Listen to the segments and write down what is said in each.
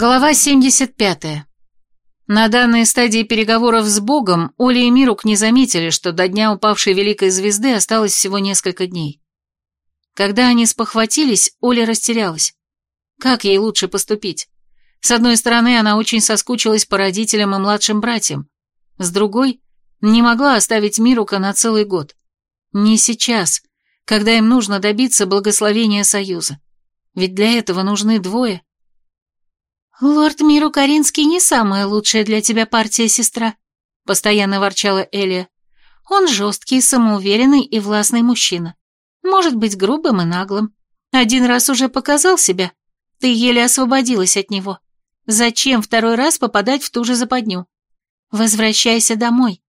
Глава 75. На данной стадии переговоров с Богом Оля и Мирук не заметили, что до дня упавшей великой звезды осталось всего несколько дней. Когда они спохватились, Оля растерялась. Как ей лучше поступить? С одной стороны, она очень соскучилась по родителям и младшим братьям. С другой, не могла оставить Мирука на целый год. Не сейчас, когда им нужно добиться благословения Союза. Ведь для этого нужны двое. «Лорд Миру Каринский не самая лучшая для тебя партия, сестра», — постоянно ворчала Элия. «Он жесткий, самоуверенный и властный мужчина. Может быть грубым и наглым. Один раз уже показал себя. Ты еле освободилась от него. Зачем второй раз попадать в ту же западню? Возвращайся домой.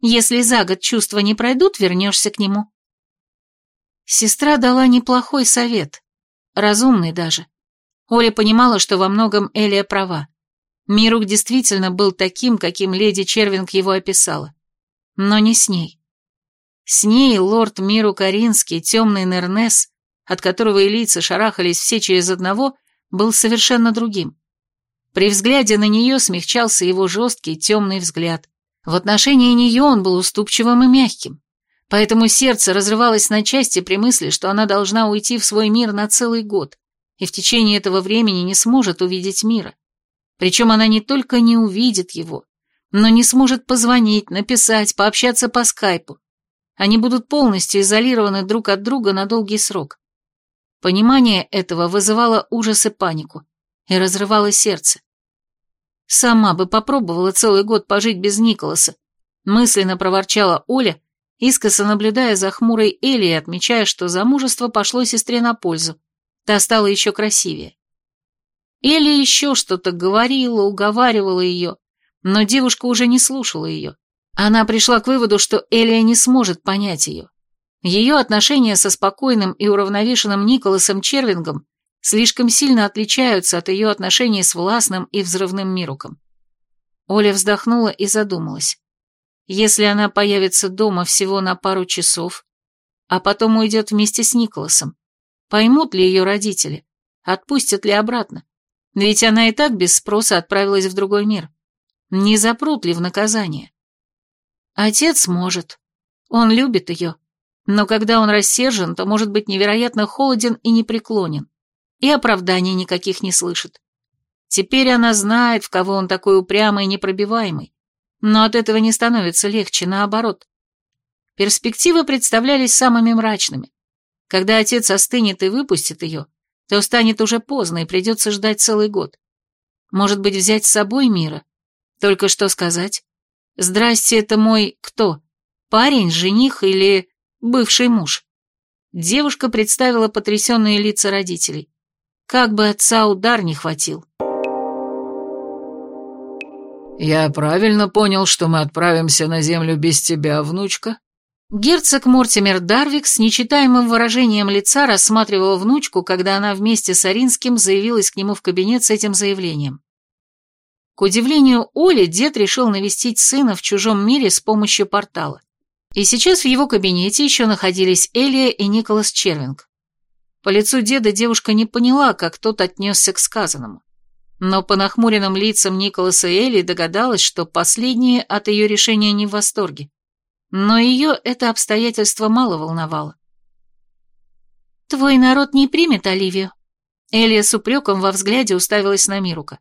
Если за год чувства не пройдут, вернешься к нему». Сестра дала неплохой совет, разумный даже. Оля понимала, что во многом Элия права. Мирук действительно был таким, каким леди Червинг его описала. Но не с ней. С ней лорд Миру Каринский, темный Нернес, от которого лица шарахались все через одного, был совершенно другим. При взгляде на нее смягчался его жесткий темный взгляд. В отношении нее он был уступчивым и мягким. Поэтому сердце разрывалось на части при мысли, что она должна уйти в свой мир на целый год и в течение этого времени не сможет увидеть мира. Причем она не только не увидит его, но не сможет позвонить, написать, пообщаться по скайпу. Они будут полностью изолированы друг от друга на долгий срок. Понимание этого вызывало ужас и панику и разрывало сердце. Сама бы попробовала целый год пожить без Николаса, мысленно проворчала Оля, искоса наблюдая за хмурой Элли и отмечая, что замужество пошло сестре на пользу. Та стала еще красивее. Элли еще что-то говорила, уговаривала ее, но девушка уже не слушала ее. Она пришла к выводу, что Элия не сможет понять ее. Ее отношения со спокойным и уравновешенным Николасом Червингом слишком сильно отличаются от ее отношений с властным и взрывным Мируком. Оля вздохнула и задумалась. Если она появится дома всего на пару часов, а потом уйдет вместе с Николасом, Поймут ли ее родители? Отпустят ли обратно? Ведь она и так без спроса отправилась в другой мир. Не запрут ли в наказание? Отец может. Он любит ее. Но когда он рассержен, то может быть невероятно холоден и непреклонен. И оправданий никаких не слышит. Теперь она знает, в кого он такой упрямый и непробиваемый. Но от этого не становится легче, наоборот. Перспективы представлялись самыми мрачными. Когда отец остынет и выпустит ее, то станет уже поздно и придется ждать целый год. Может быть, взять с собой Мира? Только что сказать? Здрасте, это мой кто? Парень, жених или бывший муж? Девушка представила потрясенные лица родителей. Как бы отца удар не хватил. «Я правильно понял, что мы отправимся на землю без тебя, внучка?» Герцог Мортимер Дарвик с нечитаемым выражением лица рассматривал внучку, когда она вместе с Аринским заявилась к нему в кабинет с этим заявлением. К удивлению Оли, дед решил навестить сына в чужом мире с помощью портала. И сейчас в его кабинете еще находились Элия и Николас Червинг. По лицу деда девушка не поняла, как тот отнесся к сказанному. Но по нахмуренным лицам Николаса и Элли догадалась, что последние от ее решения не в восторге. Но ее это обстоятельство мало волновало. «Твой народ не примет Оливию?» Элия с упреком во взгляде уставилась на Мирука.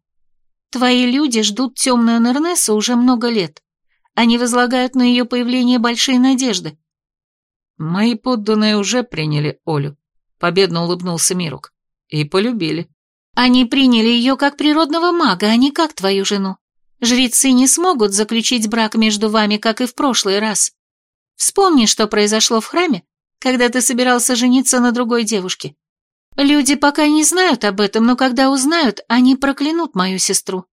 «Твои люди ждут темную Нернесу уже много лет. Они возлагают на ее появление большие надежды». «Мои подданные уже приняли Олю», — победно улыбнулся Мирук. «И полюбили». «Они приняли ее как природного мага, а не как твою жену. Жрецы не смогут заключить брак между вами, как и в прошлый раз. Вспомни, что произошло в храме, когда ты собирался жениться на другой девушке. Люди пока не знают об этом, но когда узнают, они проклянут мою сестру.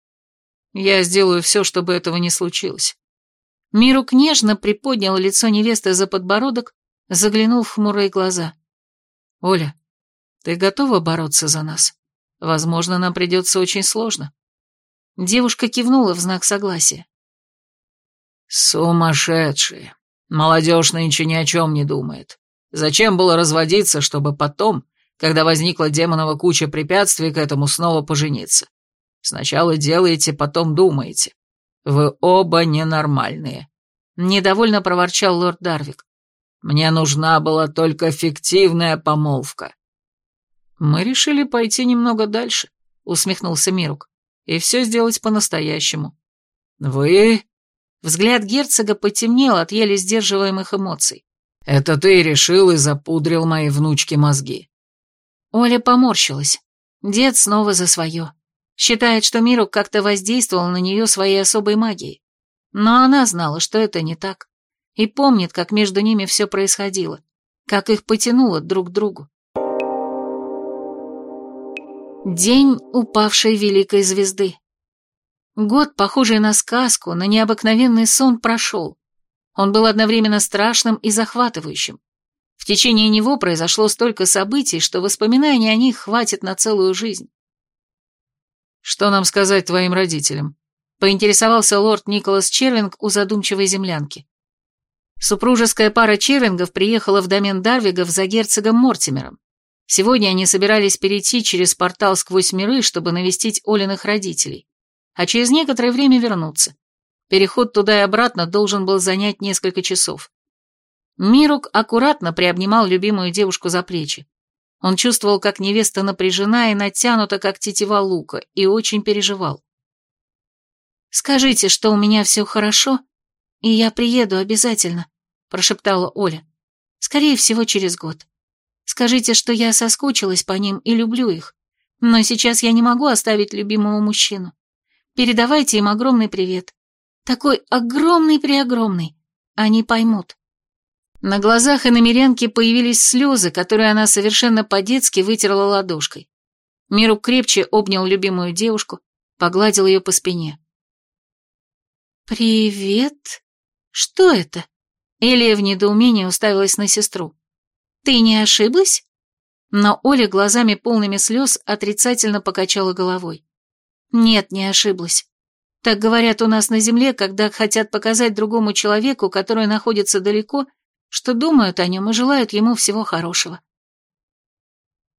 Я сделаю все, чтобы этого не случилось. Мирук нежно приподнял лицо невесты за подбородок, заглянул в хмурые глаза. «Оля, ты готова бороться за нас? Возможно, нам придется очень сложно». Девушка кивнула в знак согласия. «Сумасшедшие!» Молодежь нынче ни о чем не думает. Зачем было разводиться, чтобы потом, когда возникла демонова куча препятствий к этому, снова пожениться? Сначала делаете, потом думаете. Вы оба ненормальные. Недовольно проворчал лорд Дарвик. Мне нужна была только фиктивная помолвка. Мы решили пойти немного дальше, усмехнулся Мирук, и все сделать по-настоящему. Вы... Взгляд герцога потемнел от еле сдерживаемых эмоций. «Это ты решил и запудрил моей внучке мозги». Оля поморщилась. Дед снова за свое. Считает, что Мирук как-то воздействовал на нее своей особой магией. Но она знала, что это не так. И помнит, как между ними все происходило. Как их потянуло друг к другу. День упавшей великой звезды. Год, похожий на сказку, на необыкновенный сон, прошел. Он был одновременно страшным и захватывающим. В течение него произошло столько событий, что воспоминаний о них хватит на целую жизнь. «Что нам сказать твоим родителям?» — поинтересовался лорд Николас Червинг у задумчивой землянки. Супружеская пара Червингов приехала в домен Дарвигов за герцогом Мортимером. Сегодня они собирались перейти через портал сквозь миры, чтобы навестить Олиных родителей, а через некоторое время вернуться. Переход туда и обратно должен был занять несколько часов. Мирук аккуратно приобнимал любимую девушку за плечи. Он чувствовал, как невеста напряжена и натянута, как тетива лука, и очень переживал. «Скажите, что у меня все хорошо, и я приеду обязательно», — прошептала Оля. «Скорее всего, через год. Скажите, что я соскучилась по ним и люблю их, но сейчас я не могу оставить любимого мужчину. Передавайте им огромный привет. Такой огромный-преогромный. Они поймут. На глазах иномерянки появились слезы, которые она совершенно по-детски вытерла ладошкой. Миру крепче обнял любимую девушку, погладил ее по спине. «Привет? Что это?» Элия в недоумении уставилась на сестру. «Ты не ошиблась?» Но Оля глазами полными слез отрицательно покачала головой. «Нет, не ошиблась. Так говорят у нас на Земле, когда хотят показать другому человеку, который находится далеко, что думают о нем и желают ему всего хорошего.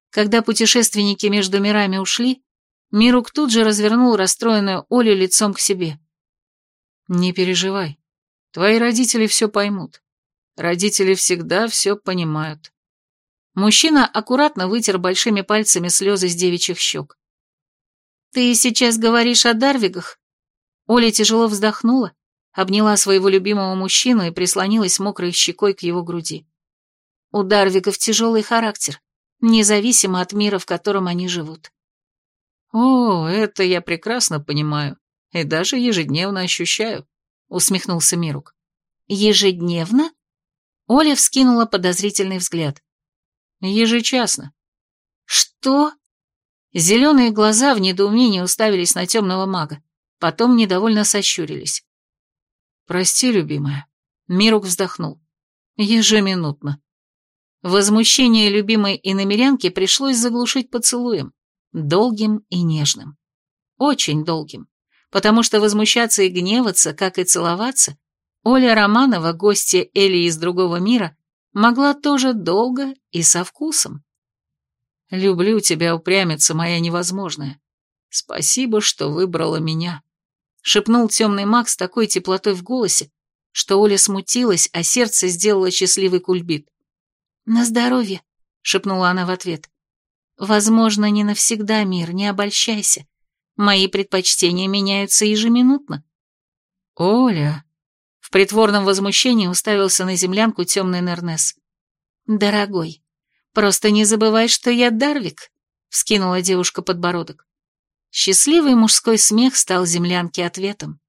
Когда путешественники между мирами ушли, Мирук тут же развернул расстроенную Олю лицом к себе. «Не переживай. Твои родители все поймут. Родители всегда все понимают». Мужчина аккуратно вытер большими пальцами слезы с девичьих щек. «Ты сейчас говоришь о Дарвигах?» Оля тяжело вздохнула, обняла своего любимого мужчину и прислонилась мокрой щекой к его груди. У Дарвиков тяжелый характер, независимо от мира, в котором они живут. «О, это я прекрасно понимаю и даже ежедневно ощущаю», — усмехнулся Мирук. «Ежедневно?» Оля вскинула подозрительный взгляд. «Ежечасно». «Что?» Зеленые глаза в недоумении уставились на темного мага. Потом недовольно сощурились. «Прости, любимая». Мирук вздохнул. «Ежеминутно». Возмущение любимой иномерянки пришлось заглушить поцелуем. Долгим и нежным. Очень долгим. Потому что возмущаться и гневаться, как и целоваться, Оля Романова, гостья Эли из другого мира, могла тоже долго и со вкусом. «Люблю тебя, упрямиться, моя невозможная. Спасибо, что выбрала меня» шепнул темный маг с такой теплотой в голосе, что Оля смутилась, а сердце сделало счастливый кульбит. «На здоровье», — шепнула она в ответ. «Возможно, не навсегда, мир, не обольщайся. Мои предпочтения меняются ежеминутно». «Оля...» В притворном возмущении уставился на землянку темный Нернес. «Дорогой, просто не забывай, что я Дарвик», — вскинула девушка подбородок. Счастливый мужской смех стал землянке ответом.